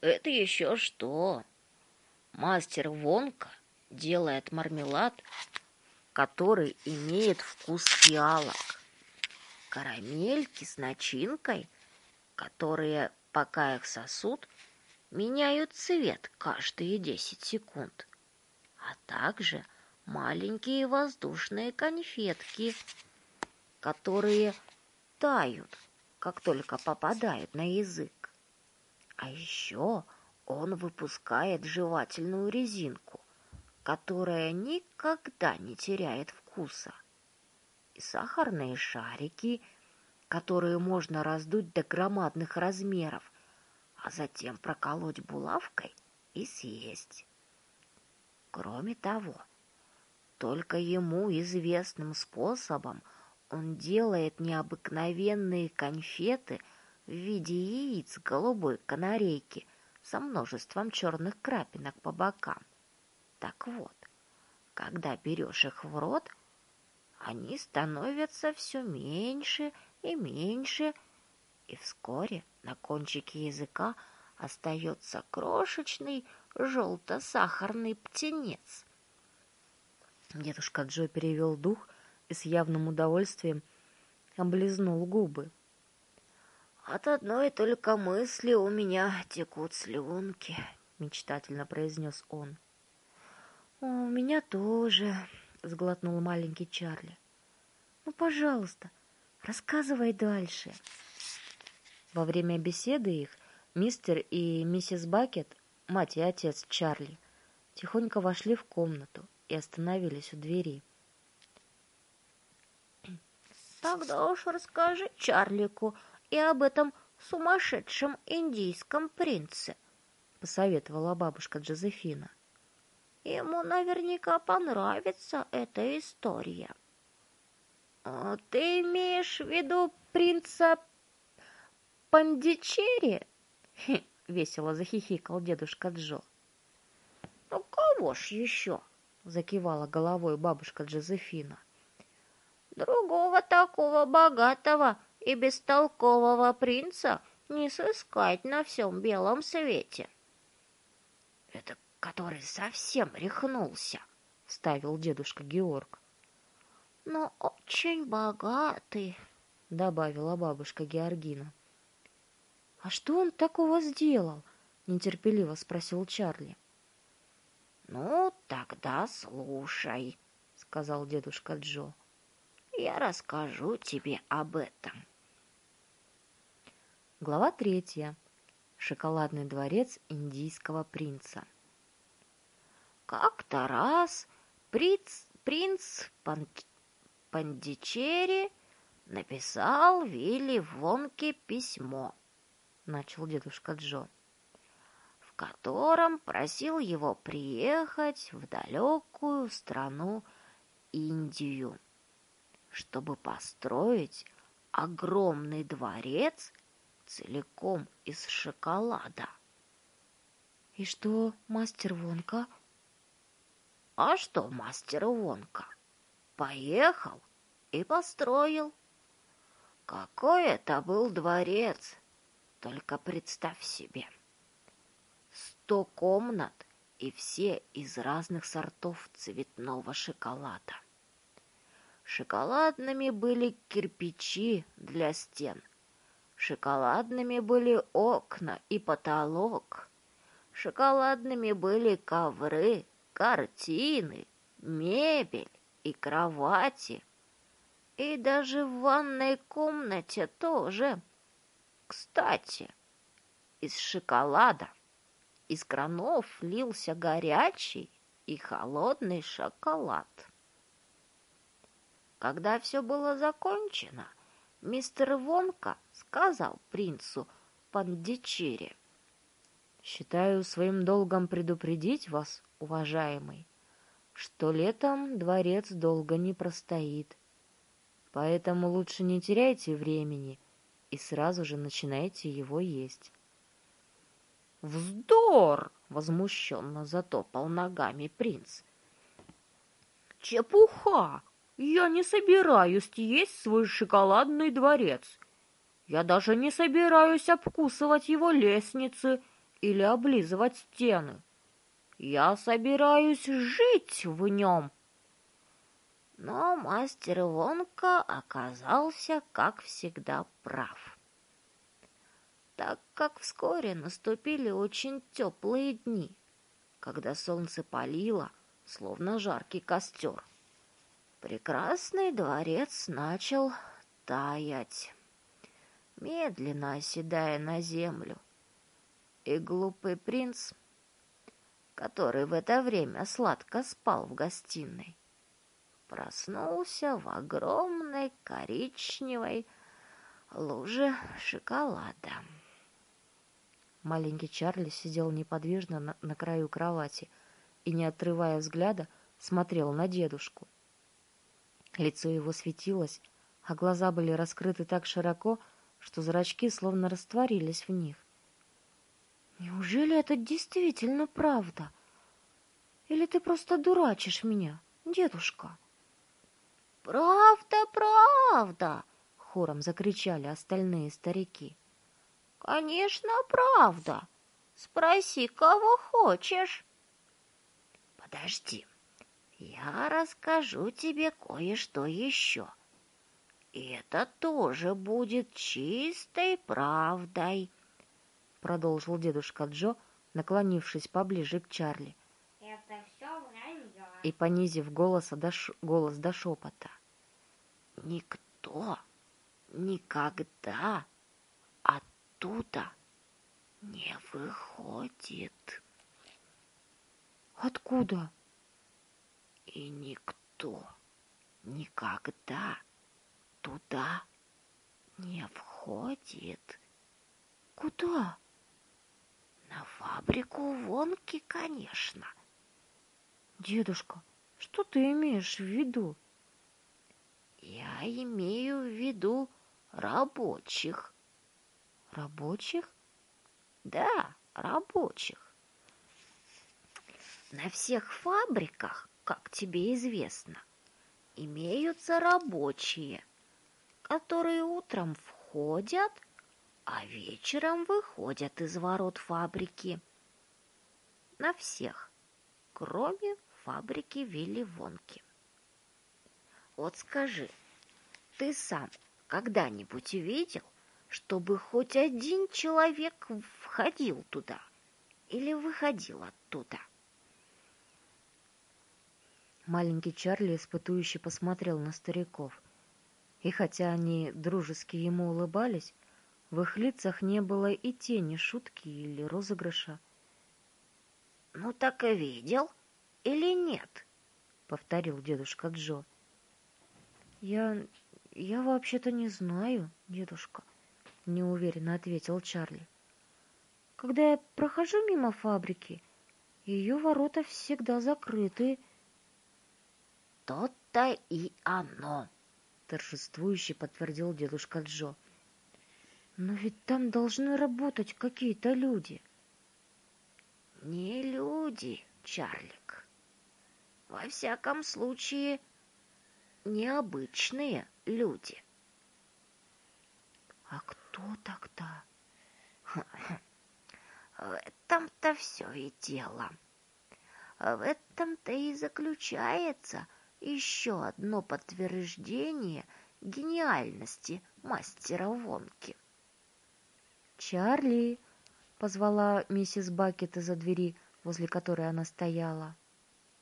Это еще что? Мастер Вонка делает мармелад, который имеет вкус фиалок. Карамельки с начинкой, которые, пока их сосут, меняют цвет каждые 10 секунд. А также маленькие воздушные конфетки, которые тают, как только попадают на язык. А еще он выпускает жевательную резинку, которая никогда не теряет вкуса. И сахарные шарики, которые можно раздуть до громадных размеров, а затем проколоть булавкой и съесть. Кроме того, только ему известным способом он делает необыкновенные конфеты в виде яиц голубой канарейки со множеством черных крапинок по бокам. Так вот, когда берешь их в рот, они становятся все меньше и меньше, и вскоре на кончике языка остается крошечный желто-сахарный птенец. Дедушка Джо перевел дух и с явным удовольствием облизнул губы. «От одной только мысли у меня текут слюнки», — мечтательно произнес он. «У меня тоже», — сглотнул маленький Чарли. «Ну, пожалуйста, рассказывай дальше». Во время беседы их мистер и миссис Бакет, мать и отец Чарли, тихонько вошли в комнату и остановились у двери. «Тогда уж расскажи Чарлику и об этом сумасшедшем индийском принце», — посоветовала бабушка Джозефина. «Ему наверняка понравится эта история». «А «Ты имеешь в виду принца Пандичери?» — весело захихикал дедушка Джо. «Ну кого ж еще?» — закивала головой бабушка Джозефина. «Другого такого богатого и бестолкового принца не сыскать на всем белом свете». «Это который совсем рехнулся», — ставил дедушка Георг. «Но очень богатый», — добавила бабушка Георгина. «А что он такого сделал?» — нетерпеливо спросил Чарли. «Ну, тогда слушай», — сказал дедушка Джо. «Я расскажу тебе об этом». Глава третья. Шоколадный дворец индийского принца. Как-то раз принц, принц Пан, Пандичери написал Вилли Вонке письмо, начал дедушка Джо котором просил его приехать в далекую страну Индию, чтобы построить огромный дворец целиком из шоколада. И что, мастер Вонка? А что, мастер Вонка? Поехал и построил. Какой это был дворец, только представь себе сто комнат и все из разных сортов цветного шоколада. Шоколадными были кирпичи для стен, шоколадными были окна и потолок, шоколадными были ковры, картины, мебель и кровати, и даже в ванной комнате тоже. Кстати, из шоколада из кранов лился горячий и холодный шоколад. Когда все было закончено, мистер Вонка сказал принцу Пандичире. «Считаю своим долгом предупредить вас, уважаемый, что летом дворец долго не простоит. Поэтому лучше не теряйте времени и сразу же начинайте его есть». «Вздор!» — возмущенно затопал ногами принц. «Чепуха! Я не собираюсь есть свой шоколадный дворец. Я даже не собираюсь обкусывать его лестницы или облизывать стены. Я собираюсь жить в нем. Но мастер Вонка оказался, как всегда, прав. Так как вскоре наступили очень теплые дни, когда солнце палило, словно жаркий костер, прекрасный дворец начал таять, медленно оседая на землю. И глупый принц, который в это время сладко спал в гостиной, проснулся в огромной коричневой луже шоколада. Маленький Чарли сидел неподвижно на, на краю кровати и, не отрывая взгляда, смотрел на дедушку. Лицо его светилось, а глаза были раскрыты так широко, что зрачки словно растворились в них. «Неужели это действительно правда? Или ты просто дурачишь меня, дедушка?» «Правда, правда!» — хором закричали остальные старики. «Конечно, правда. Спроси, кого хочешь». «Подожди, я расскажу тебе кое-что еще. И это тоже будет чистой правдой», — продолжил дедушка Джо, наклонившись поближе к Чарли. Это все вранье. И понизив голоса до ш... голос до шепота. Никто никогда оттуда не выходит. Откуда? И никто никогда туда не входит. Куда? На фабрику Вонки, конечно. Дедушка, что ты имеешь в виду? Я имею в виду рабочих. Рабочих? Да, рабочих. На всех фабриках, как тебе известно, имеются рабочие, которые утром входят, а вечером выходят из ворот фабрики. На всех, кроме фабрики Вилли Вонки. Вот скажи, ты сам когда-нибудь видел, чтобы хоть один человек входил туда или выходил оттуда? Маленький Чарли испытующе посмотрел на стариков. И хотя они дружески ему улыбались, в их лицах не было и тени шутки или розыгрыша. «Ну так и видел или нет?» — повторил дедушка Джо. «Я... я вообще-то не знаю, дедушка», — неуверенно ответил Чарли. «Когда я прохожу мимо фабрики, ее ворота всегда закрыты». «То-то и оно», — торжествующе подтвердил дедушка Джо. «Но ведь там должны работать какие-то люди». «Не люди, Чарлик. Во всяком случае, необычные люди». «А кто тогда?» В этом-то все и дело. В этом-то и заключается еще одно подтверждение гениальности мастера Вонки. «Чарли!» — позвала миссис Бакет из-за двери, возле которой она стояла.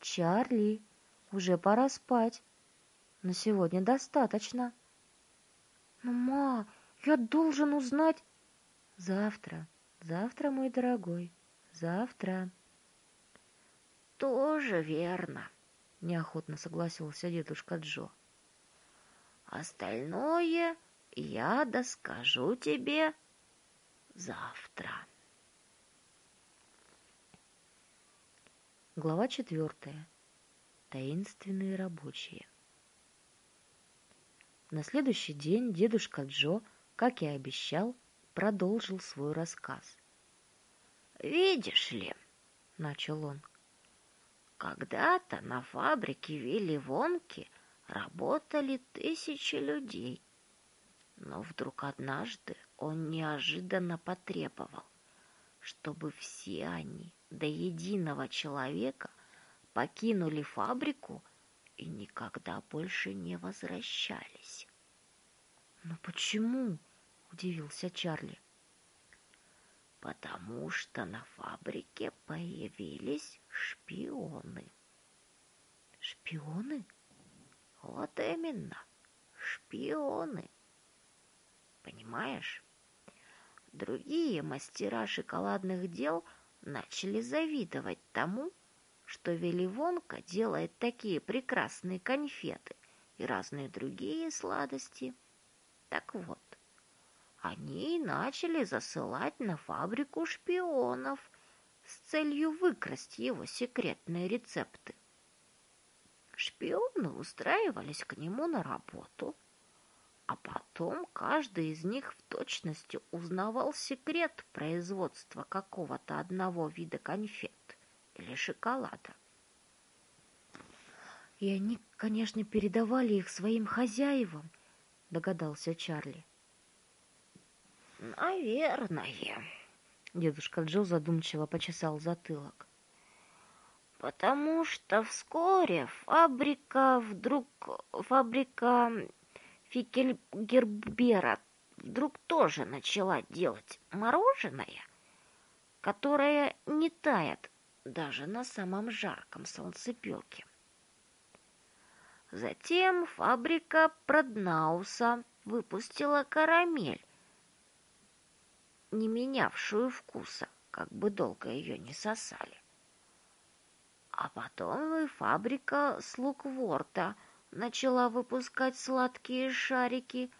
«Чарли, уже пора спать. На сегодня достаточно». «Но, ма, я должен узнать...» «Завтра, завтра, мой дорогой, завтра». «Тоже верно», — неохотно согласился дедушка Джо. «Остальное я доскажу тебе завтра». Глава четвертая. Таинственные рабочие. На следующий день дедушка Джо, как и обещал, продолжил свой рассказ. «Видишь ли», — начал он, — «когда-то на фабрике Вилли Вонки работали тысячи людей, но вдруг однажды он неожиданно потребовал, чтобы все они до единого человека покинули фабрику и никогда больше не возвращались. «Но почему?» — удивился Чарли. «Потому что на фабрике появились шпионы». «Шпионы?» «Вот именно, шпионы. Понимаешь?» Другие мастера шоколадных дел начали завидовать тому, что Веливонка делает такие прекрасные конфеты и разные другие сладости. Так вот, они начали засылать на фабрику шпионов с целью выкрасть его секретные рецепты. Шпионы устраивались к нему на работу, а потом каждый из них в точности узнавал секрет производства какого-то одного вида конфет или шоколада. И они, конечно, передавали их своим хозяевам, догадался Чарли. Наверное. Дедушка Джо задумчиво почесал затылок. Потому что вскоре фабрика вдруг фабрика Фикельгербера вдруг тоже начала делать мороженое, которое не тает даже на самом жарком солнцепеке. Затем фабрика Проднауса выпустила карамель, не менявшую вкуса, как бы долго ее не сосали. А потом и фабрика Слукворта начала выпускать сладкие шарики,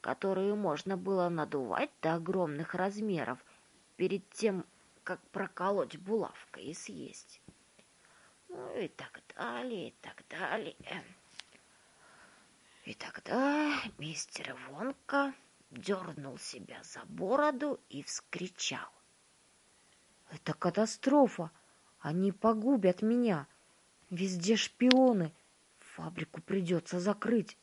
которые можно было надувать до огромных размеров перед тем, как проколоть булавкой и съесть. Ну и так далее, и так далее. И тогда мистер Вонка дернул себя за бороду и вскричал. «Это катастрофа! Они погубят меня! Везде шпионы! Фабрику придется закрыть!»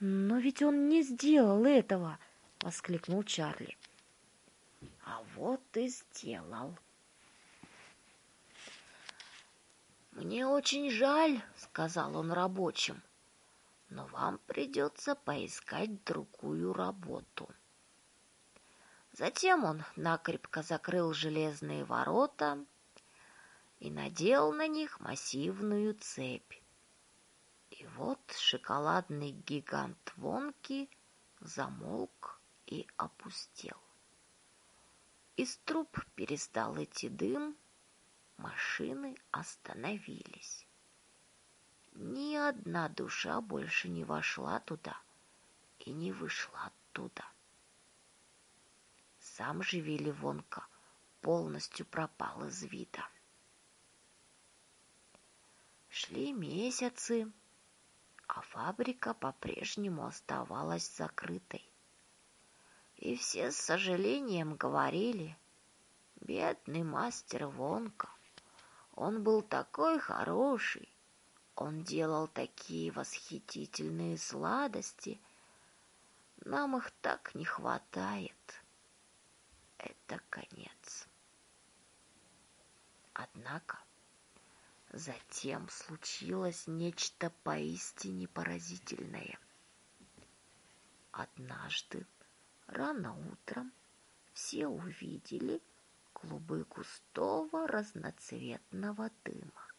«Но ведь он не сделал этого!» — воскликнул Чарли. «А вот и сделал!» «Мне очень жаль», — сказал он рабочим но вам придется поискать другую работу. Затем он накрепко закрыл железные ворота и надел на них массивную цепь. И вот шоколадный гигант Вонки замолк и опустел. Из труб перестал идти дым, машины остановились. Ни одна душа больше не вошла туда и не вышла оттуда. Сам же Вилли Вонка полностью пропал из вида. Шли месяцы, а фабрика по-прежнему оставалась закрытой. И все с сожалением говорили, бедный мастер Вонка, он был такой хороший, он делал такие восхитительные сладости. Нам их так не хватает. Это конец. Однако затем случилось нечто поистине поразительное. Однажды рано утром все увидели клубы густого разноцветного дыма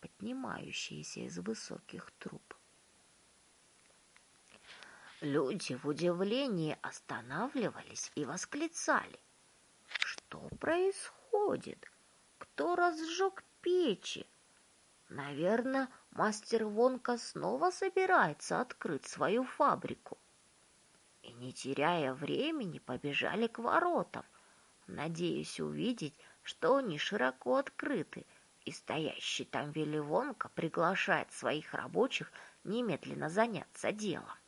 поднимающиеся из высоких труб. Люди в удивлении останавливались и восклицали. Что происходит? Кто разжег печи? Наверное, мастер Вонка снова собирается открыть свою фабрику. И, не теряя времени, побежали к воротам, надеясь увидеть, что они широко открыты – и стоящий там Веливонка приглашает своих рабочих немедленно заняться делом.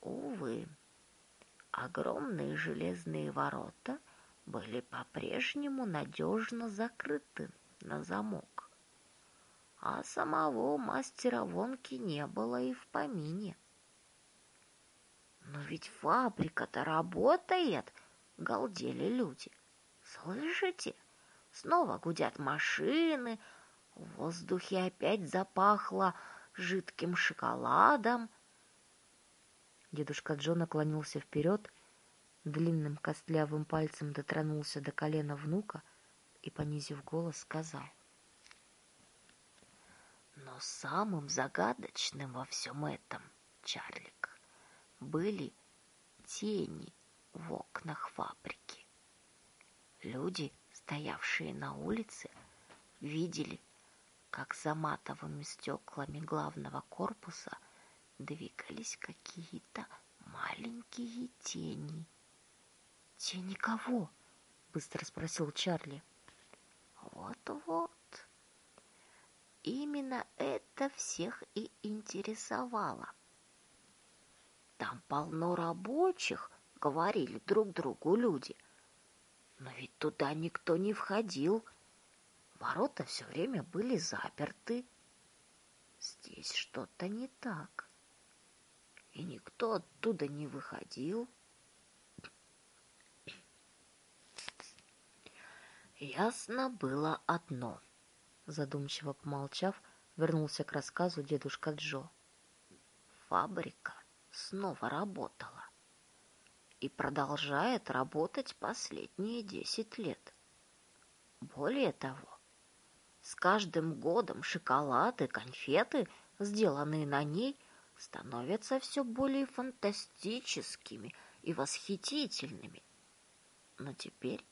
Увы, огромные железные ворота были по-прежнему надежно закрыты на замок, а самого мастера Вонки не было и в помине. «Но ведь фабрика-то работает!» — галдели люди. Слышите? Снова гудят машины, в воздухе опять запахло жидким шоколадом. Дедушка Джо наклонился вперед, длинным костлявым пальцем дотронулся до колена внука и, понизив голос, сказал. Но самым загадочным во всем этом, Чарлик, были тени в окнах фабрики. Люди, стоявшие на улице, видели, как за матовыми стеклами главного корпуса двигались какие-то маленькие тени. «Тени кого?» — быстро спросил Чарли. Вот-вот. Именно это всех и интересовало. Там полно рабочих, говорили друг другу люди. Но ведь туда никто не входил. Ворота все время были заперты. Здесь что-то не так. И никто оттуда не выходил. Ясно было одно. Задумчиво помолчав, вернулся к рассказу дедушка Джо. Фабрика снова работала и продолжает работать последние десять лет. Более того, с каждым годом шоколад и конфеты, сделанные на ней, становятся все более фантастическими и восхитительными. Но теперь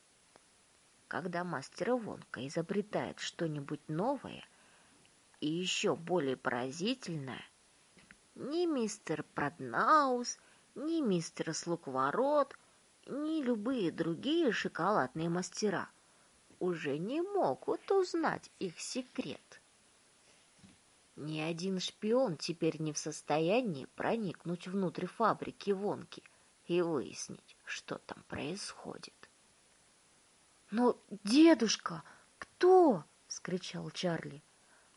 когда мастер Ивонка изобретает что-нибудь новое и еще более поразительное, ни мистер Проднаус, ни мистер Слукворот, ни любые другие шоколадные мастера уже не могут узнать их секрет. Ни один шпион теперь не в состоянии проникнуть внутрь фабрики Вонки и выяснить, что там происходит. «Но, дедушка, кто?» — вскричал Чарли.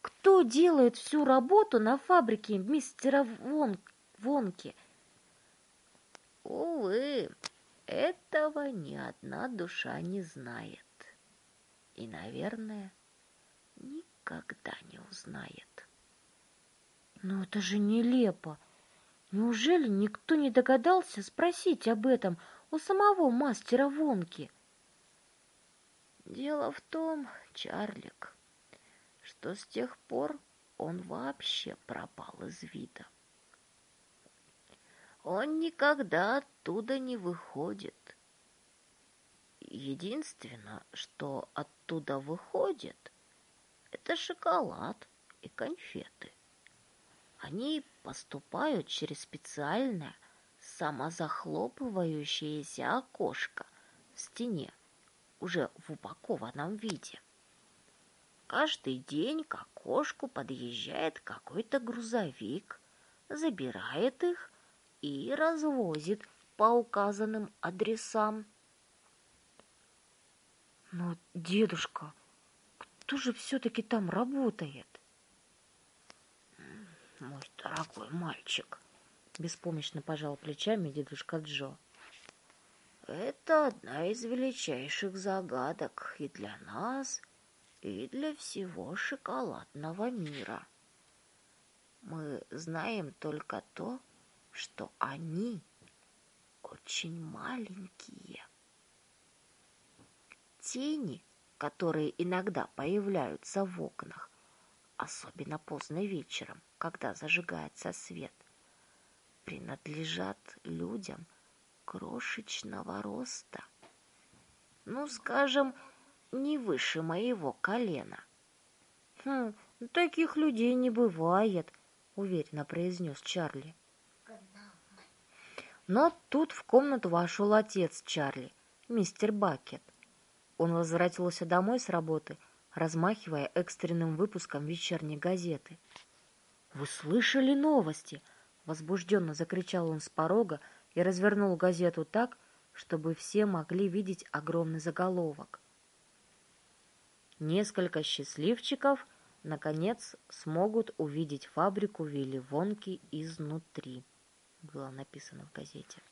«Кто делает всю работу на фабрике мистера Вон... Вонки?» «Увы, этого ни одна душа не знает. И, наверное, никогда не узнает». «Но это же нелепо! Неужели никто не догадался спросить об этом у самого мастера Вонки?» Дело в том, Чарлик, что с тех пор он вообще пропал из вида. Он никогда оттуда не выходит. Единственное, что оттуда выходит, это шоколад и конфеты. Они поступают через специальное самозахлопывающееся окошко в стене уже в упакованном виде. Каждый день к окошку подъезжает какой-то грузовик, забирает их и развозит по указанным адресам. Но, дедушка, кто же все-таки там работает? Мой дорогой мальчик, беспомощно пожал плечами дедушка Джо. Это одна из величайших загадок и для нас, и для всего шоколадного мира. Мы знаем только то, что они очень маленькие. Тени, которые иногда появляются в окнах, особенно поздно вечером, когда зажигается свет, принадлежат людям – крошечного роста. Ну, скажем, не выше моего колена. Хм, таких людей не бывает, уверенно произнес Чарли. Но тут в комнату вошел отец Чарли, мистер Бакет. Он возвратился домой с работы, размахивая экстренным выпуском вечерней газеты. «Вы слышали новости?» — возбужденно закричал он с порога, и развернул газету так, чтобы все могли видеть огромный заголовок. Несколько счастливчиков, наконец, смогут увидеть фабрику Вилли Вонки изнутри, было написано в газете.